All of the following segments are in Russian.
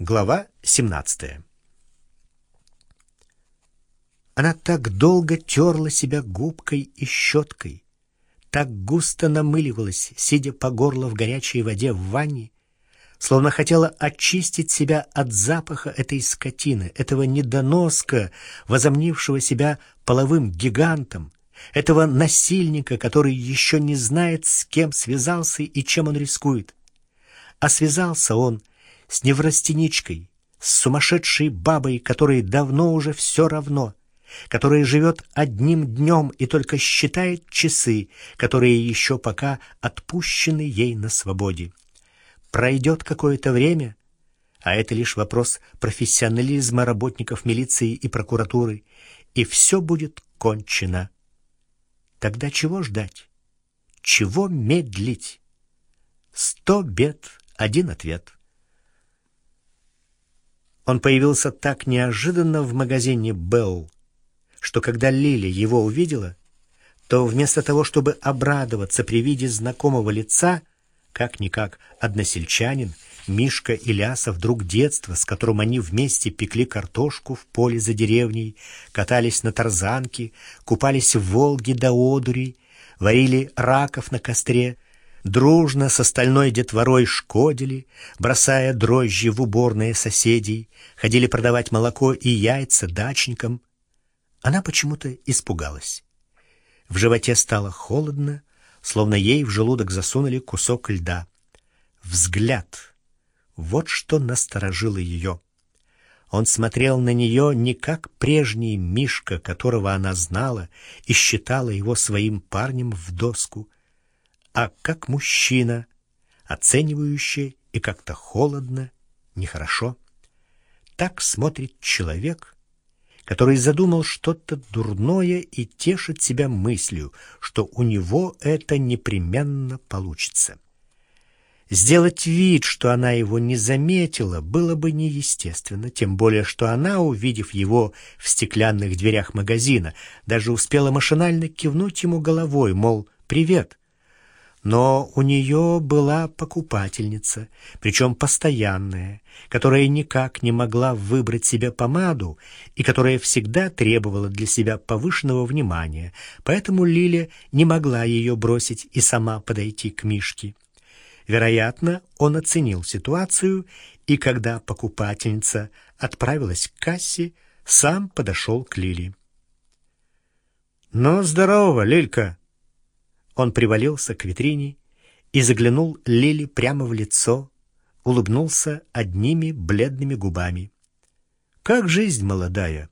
Глава 17 Она так долго терла себя губкой и щеткой, так густо намыливалась, сидя по горло в горячей воде в ванне, словно хотела очистить себя от запаха этой скотины, этого недоноска, возомнившего себя половым гигантом, этого насильника, который еще не знает, с кем связался и чем он рискует. А связался он с неврастеничкой, с сумасшедшей бабой, которой давно уже все равно, которая живет одним днем и только считает часы, которые еще пока отпущены ей на свободе. Пройдет какое-то время, а это лишь вопрос профессионализма работников милиции и прокуратуры, и все будет кончено. Тогда чего ждать? Чего медлить? Сто бед, один ответ. Он появился так неожиданно в магазине «Белл», что когда Лили его увидела, то вместо того, чтобы обрадоваться при виде знакомого лица, как-никак односельчанин, Мишка Илясов, друг детства, с которым они вместе пекли картошку в поле за деревней, катались на тарзанке, купались в Волге до одури, варили раков на костре, дружно с остальной детворой шкодили, бросая дрожжи в уборные соседей, ходили продавать молоко и яйца дачникам. Она почему-то испугалась. В животе стало холодно, словно ей в желудок засунули кусок льда. Взгляд. Вот что насторожило ее. Он смотрел на нее не как прежний Мишка, которого она знала и считала его своим парнем в доску, а как мужчина, оценивающий и как-то холодно, нехорошо. Так смотрит человек, который задумал что-то дурное и тешит себя мыслью, что у него это непременно получится. Сделать вид, что она его не заметила, было бы неестественно, тем более, что она, увидев его в стеклянных дверях магазина, даже успела машинально кивнуть ему головой, мол, «Привет». Но у нее была покупательница, причем постоянная, которая никак не могла выбрать себе помаду и которая всегда требовала для себя повышенного внимания, поэтому Лиля не могла ее бросить и сама подойти к Мишке. Вероятно, он оценил ситуацию, и когда покупательница отправилась к кассе, сам подошел к Лиле. «Ну, здорово, Лилька!» Он привалился к витрине и заглянул Лили прямо в лицо, улыбнулся одними бледными губами. «Как жизнь молодая?»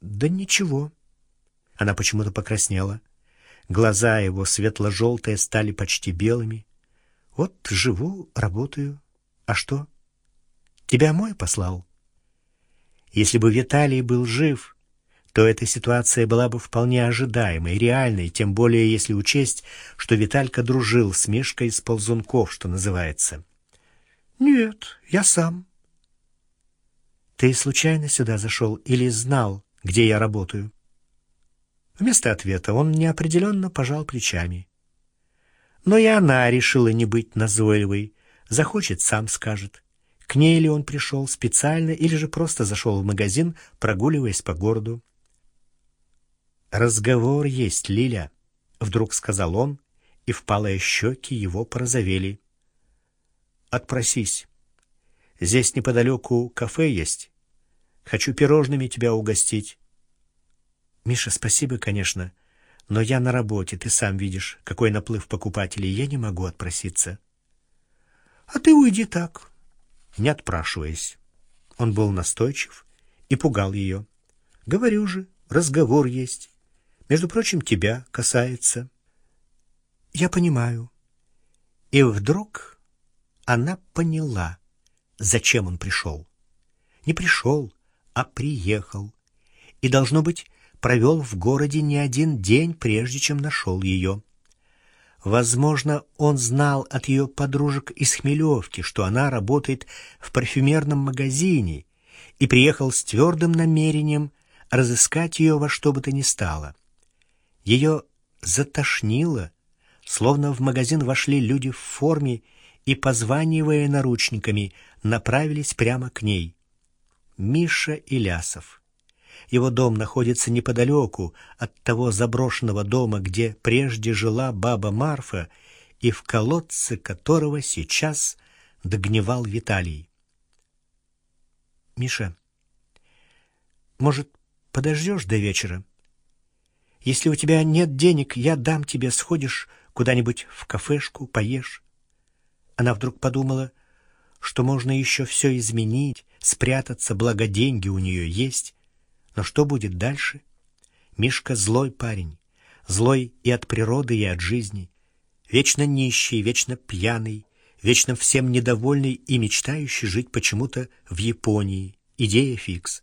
«Да ничего». Она почему-то покраснела. Глаза его светло-желтые стали почти белыми. «Вот живу, работаю. А что? Тебя мой послал?» Если бы Виталий был жив, то эта ситуация была бы вполне ожидаемой, реальной, тем более если учесть, что Виталька дружил с Мишкой из ползунков, что называется. «Нет, я сам». «Ты случайно сюда зашел или знал, где я работаю?» Вместо ответа он неопределенно пожал плечами. Но и она решила не быть назойливой. Захочет, сам скажет. К ней ли он пришел специально или же просто зашел в магазин, прогуливаясь по городу. «Разговор есть, Лиля», — вдруг сказал он, и впалые щеки его порозовели. «Отпросись. Здесь неподалеку кафе есть. Хочу пирожными тебя угостить». «Миша, спасибо, конечно, но я на работе, ты сам видишь, какой наплыв покупателей, я не могу отпроситься». «А ты уйди так, не отпрашиваясь». Он был настойчив и пугал ее. «Говорю же, разговор есть». Между прочим, тебя касается. Я понимаю. И вдруг она поняла, зачем он пришел. Не пришел, а приехал. И, должно быть, провел в городе не один день, прежде чем нашел ее. Возможно, он знал от ее подружек из Хмелевки, что она работает в парфюмерном магазине, и приехал с твердым намерением разыскать ее во что бы то ни стало. Ее затошнило, словно в магазин вошли люди в форме и, позванивая наручниками, направились прямо к ней. Миша Илясов. Его дом находится неподалеку от того заброшенного дома, где прежде жила баба Марфа, и в колодце которого сейчас догнивал Виталий. «Миша, может, подождешь до вечера? Если у тебя нет денег, я дам тебе, сходишь куда-нибудь в кафешку, поешь». Она вдруг подумала, что можно еще все изменить, спрятаться, благо деньги у нее есть. Но что будет дальше? Мишка злой парень, злой и от природы, и от жизни, вечно нищий, вечно пьяный, вечно всем недовольный и мечтающий жить почему-то в Японии. Идея фикс.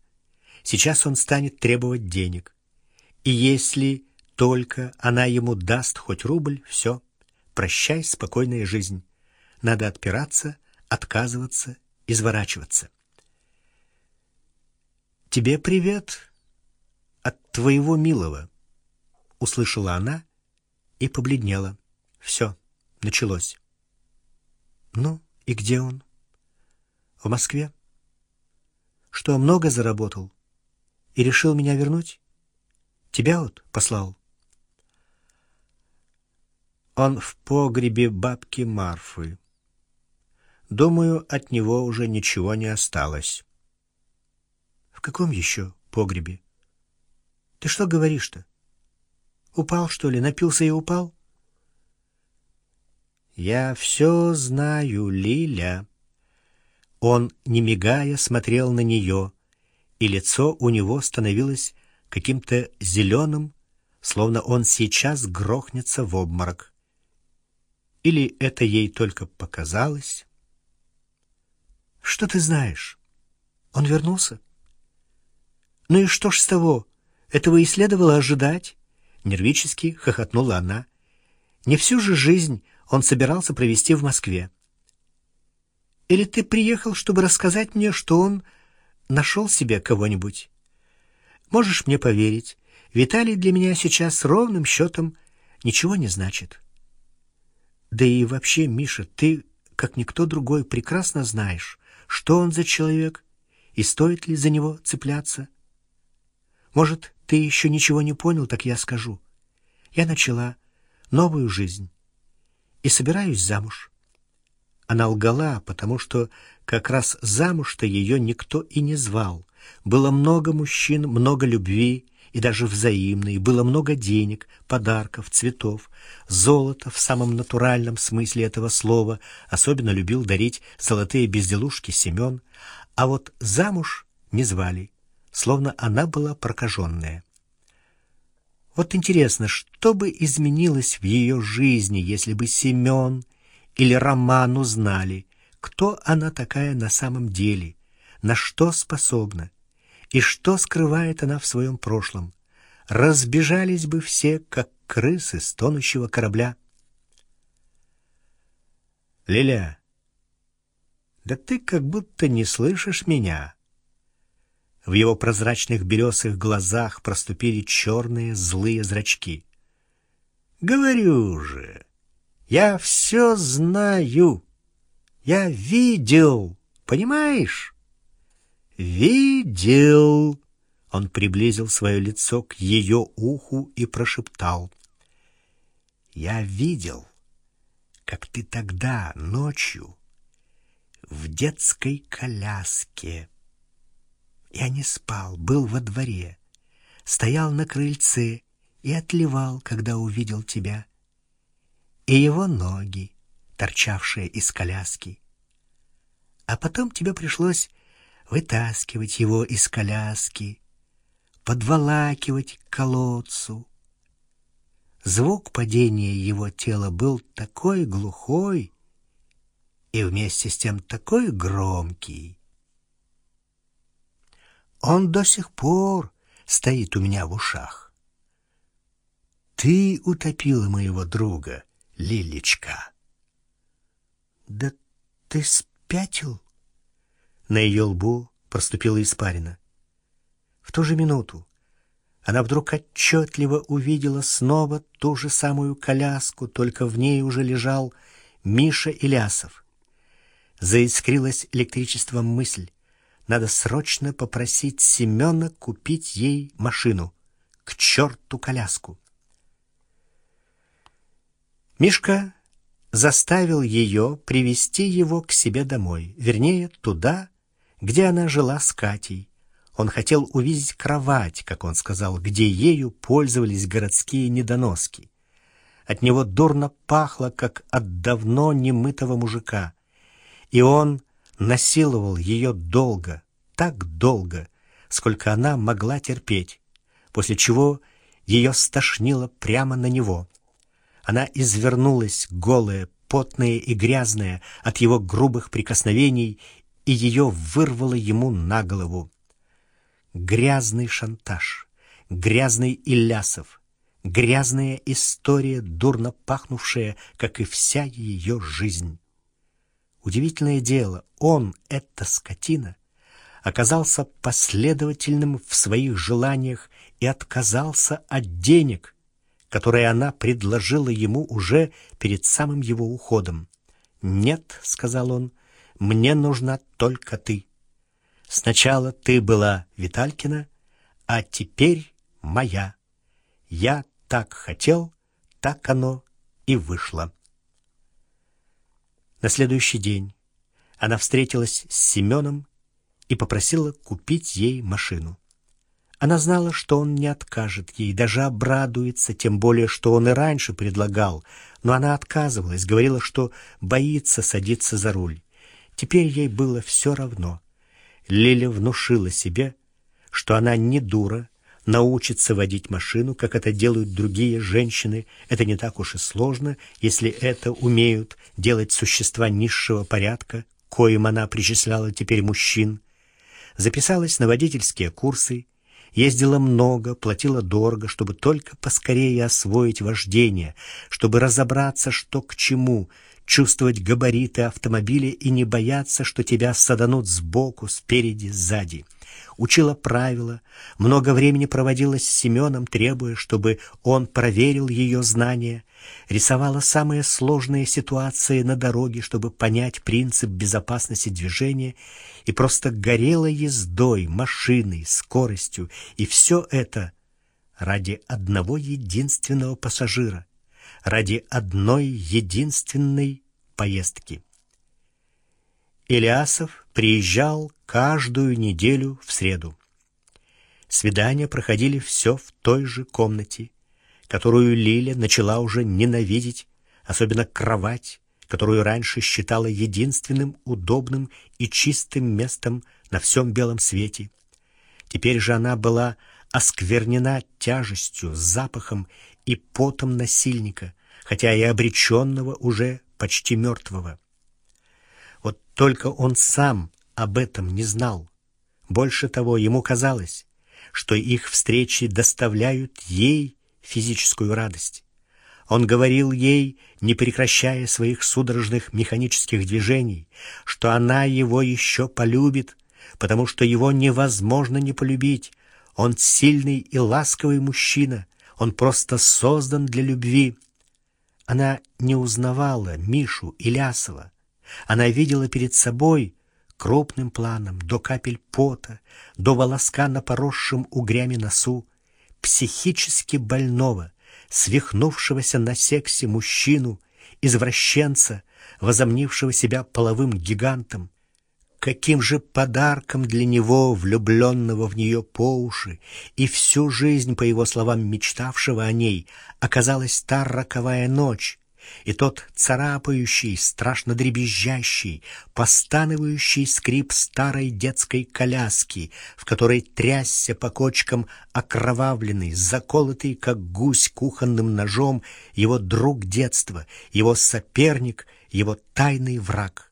Сейчас он станет требовать денег. И если только она ему даст хоть рубль, все, прощай, спокойная жизнь. Надо отпираться, отказываться, изворачиваться. «Тебе привет от твоего милого», — услышала она и побледнела. «Все, началось». «Ну, и где он?» «В Москве». «Что, много заработал? И решил меня вернуть? Тебя вот послал?» Он в погребе бабки Марфы. Думаю, от него уже ничего не осталось. В каком еще погребе? Ты что говоришь-то? Упал, что ли? Напился и упал? Я все знаю, Лиля. Он, не мигая, смотрел на нее, и лицо у него становилось каким-то зеленым, словно он сейчас грохнется в обморок. Или это ей только показалось? Что ты знаешь? Он вернулся? Ну и что ж с того? Этого и следовало ожидать. Нервически хохотнула она. Не всю же жизнь он собирался провести в Москве. Или ты приехал, чтобы рассказать мне, что он нашел себе кого-нибудь? Можешь мне поверить, Виталий для меня сейчас ровным счетом ничего не значит. Да и вообще, Миша, ты, как никто другой, прекрасно знаешь, что он за человек и стоит ли за него цепляться. Может, ты еще ничего не понял, так я скажу. Я начала новую жизнь и собираюсь замуж. Она лгала, потому что как раз замуж-то ее никто и не звал. Было много мужчин, много любви, и даже взаимной, было много денег, подарков, цветов, золота в самом натуральном смысле этого слова, особенно любил дарить золотые безделушки Семен, а вот замуж не звали, словно она была прокаженная. Вот интересно, что бы изменилось в ее жизни, если бы Семен или Роман узнали, кто она такая на самом деле, на что способна, и что скрывает она в своем прошлом? Разбежались бы все, как крысы с тонущего корабля. Лиля, да ты как будто не слышишь меня. В его прозрачных белесых глазах проступили черные злые зрачки. Говорю же, я все знаю. Я видел, понимаешь? «Видел!» Он приблизил свое лицо к ее уху и прошептал. «Я видел, как ты тогда ночью в детской коляске. Я не спал, был во дворе, стоял на крыльце и отливал, когда увидел тебя. И его ноги, торчавшие из коляски. А потом тебе пришлось вытаскивать его из коляски, подволакивать к колодцу. Звук падения его тела был такой глухой и вместе с тем такой громкий. Он до сих пор стоит у меня в ушах. Ты утопила моего друга, Лилечка. Да ты спятил? На ее лбу проступила испарина. В ту же минуту она вдруг отчетливо увидела снова ту же самую коляску, только в ней уже лежал Миша Илясов. заискрилась электричеством мысль. Надо срочно попросить Семена купить ей машину. К черту коляску! Мишка заставил ее привести его к себе домой, вернее, туда, где она жила с Катей. Он хотел увидеть кровать, как он сказал, где ею пользовались городские недоноски. От него дурно пахло, как от давно немытого мужика. И он насиловал ее долго, так долго, сколько она могла терпеть, после чего ее стошнило прямо на него. Она извернулась, голая, потная и грязная от его грубых прикосновений, и ее вырвало ему на голову. Грязный шантаж, грязный Илясов, грязная история, дурно пахнувшая, как и вся ее жизнь. Удивительное дело, он, эта скотина, оказался последовательным в своих желаниях и отказался от денег, которые она предложила ему уже перед самым его уходом. «Нет», — сказал он, — «мне нужна только ты. Сначала ты была Виталькина, а теперь моя. Я так хотел, так оно и вышло». На следующий день она встретилась с Семеном и попросила купить ей машину. Она знала, что он не откажет ей, даже обрадуется, тем более, что он и раньше предлагал, но она отказывалась, говорила, что боится садиться за руль. Теперь ей было все равно. Лиля внушила себе, что она не дура, научится водить машину, как это делают другие женщины. Это не так уж и сложно, если это умеют делать существа низшего порядка, коим она причисляла теперь мужчин. Записалась на водительские курсы, Ездила много, платила дорого, чтобы только поскорее освоить вождение, чтобы разобраться, что к чему, чувствовать габариты автомобиля и не бояться, что тебя саданут сбоку, спереди, сзади. Учила правила, много времени проводила с Семеном, требуя, чтобы он проверил ее знания, рисовала самые сложные ситуации на дороге, чтобы понять принцип безопасности движения, и просто горела ездой, машиной, скоростью, и все это ради одного единственного пассажира, ради одной единственной поездки. Илиасов приезжал каждую неделю в среду. Свидания проходили все в той же комнате, которую Лиля начала уже ненавидеть, особенно кровать, которую раньше считала единственным удобным и чистым местом на всем белом свете. Теперь же она была осквернена тяжестью, запахом и потом насильника, хотя и обреченного уже почти мертвого. Вот только он сам об этом не знал. Больше того, ему казалось, что их встречи доставляют ей физическую радость. Он говорил ей, не прекращая своих судорожных механических движений, что она его еще полюбит, потому что его невозможно не полюбить. Он сильный и ласковый мужчина, он просто создан для любви. Она не узнавала Мишу Илясова. Она видела перед собой крупным планом, до капель пота, до волоска на поросшем угрями носу, психически больного, свихнувшегося на сексе мужчину, извращенца, возомнившего себя половым гигантом. Каким же подарком для него, влюбленного в нее по уши, и всю жизнь, по его словам, мечтавшего о ней, оказалась та роковая ночь, и тот царапающий, страшно дребезжащий, постанывающий скрип старой детской коляски, в которой трясся по кочкам окровавленный, заколотый, как гусь кухонным ножом, его друг детства, его соперник, его тайный враг.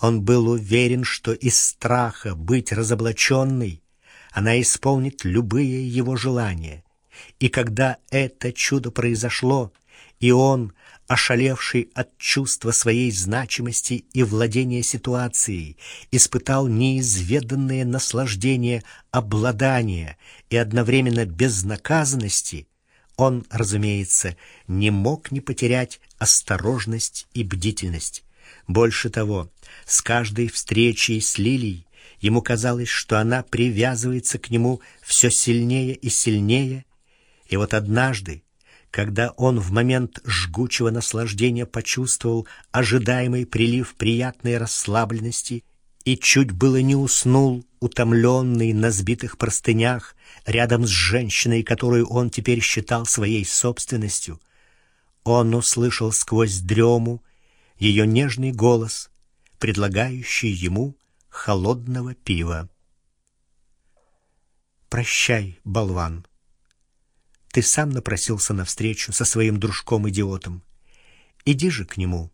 Он был уверен, что из страха быть разоблаченной она исполнит любые его желания. И когда это чудо произошло, и он, ошалевший от чувства своей значимости и владения ситуацией, испытал неизведанное наслаждение обладания и одновременно безнаказанности, он, разумеется, не мог не потерять осторожность и бдительность. Больше того, с каждой встречей с Лилией ему казалось, что она привязывается к нему все сильнее и сильнее, и вот однажды, когда он в момент жгучего наслаждения почувствовал ожидаемый прилив приятной расслабленности и чуть было не уснул, утомленный на сбитых простынях, рядом с женщиной, которую он теперь считал своей собственностью, он услышал сквозь дрему ее нежный голос, предлагающий ему холодного пива. «Прощай, болван. Ты сам напросился на встречу со своим дружком-идиотом. Иди же к нему.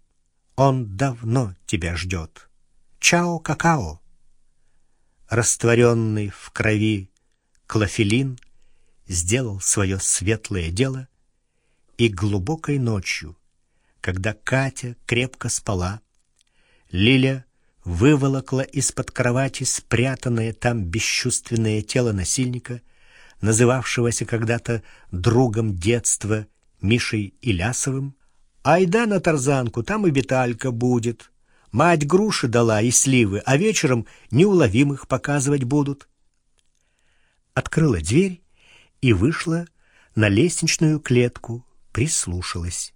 Он давно тебя ждет. Чао, какао!» Растворенный в крови клофелин сделал свое светлое дело, и глубокой ночью, когда Катя крепко спала, Лиля выволокла из-под кровати спрятанное там бесчувственное тело насильника, называвшегося когда-то другом детства Мишей Илясовым. «Айда на тарзанку, там и Виталька будет. Мать груши дала и сливы, а вечером неуловимых показывать будут». Открыла дверь и вышла на лестничную клетку, прислушалась.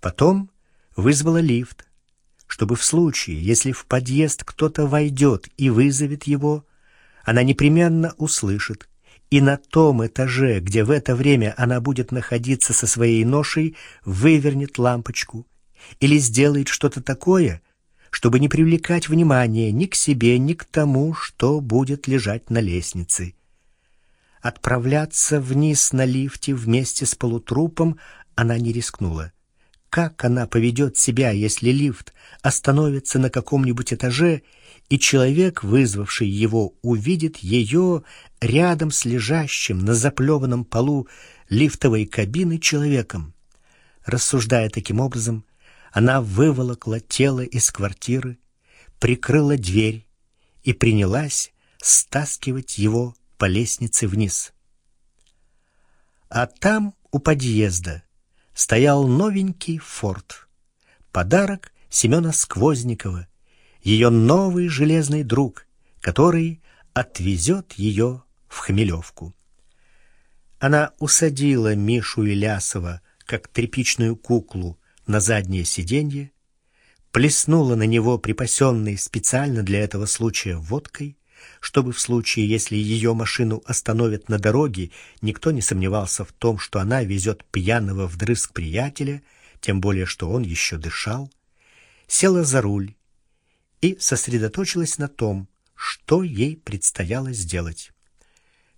Потом вызвала лифт, чтобы в случае, если в подъезд кто-то войдет и вызовет его, она непременно услышит, и на том этаже, где в это время она будет находиться со своей ношей, вывернет лампочку или сделает что-то такое, чтобы не привлекать внимания ни к себе, ни к тому, что будет лежать на лестнице. Отправляться вниз на лифте вместе с полутрупом она не рискнула. Как она поведет себя, если лифт остановится на каком-нибудь этаже, и человек, вызвавший его, увидит ее рядом с лежащим на заплеванном полу лифтовой кабины человеком? Рассуждая таким образом, она выволокла тело из квартиры, прикрыла дверь и принялась стаскивать его по лестнице вниз. А там, у подъезда, стоял новенький форт. Подарок Семена Сквозникова, ее новый железный друг, который отвезет ее в Хмелевку. Она усадила Мишу Илясова, как тряпичную куклу, на заднее сиденье, плеснула на него припасенной специально для этого случая водкой, чтобы в случае, если ее машину остановят на дороге, никто не сомневался в том, что она везет пьяного вдрызг приятеля, тем более что он еще дышал, села за руль и сосредоточилась на том, что ей предстояло сделать.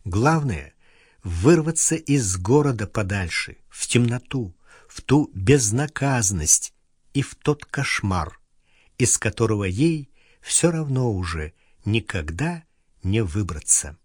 Главное — вырваться из города подальше, в темноту, в ту безнаказанность и в тот кошмар, из которого ей все равно уже никогда не выбраться.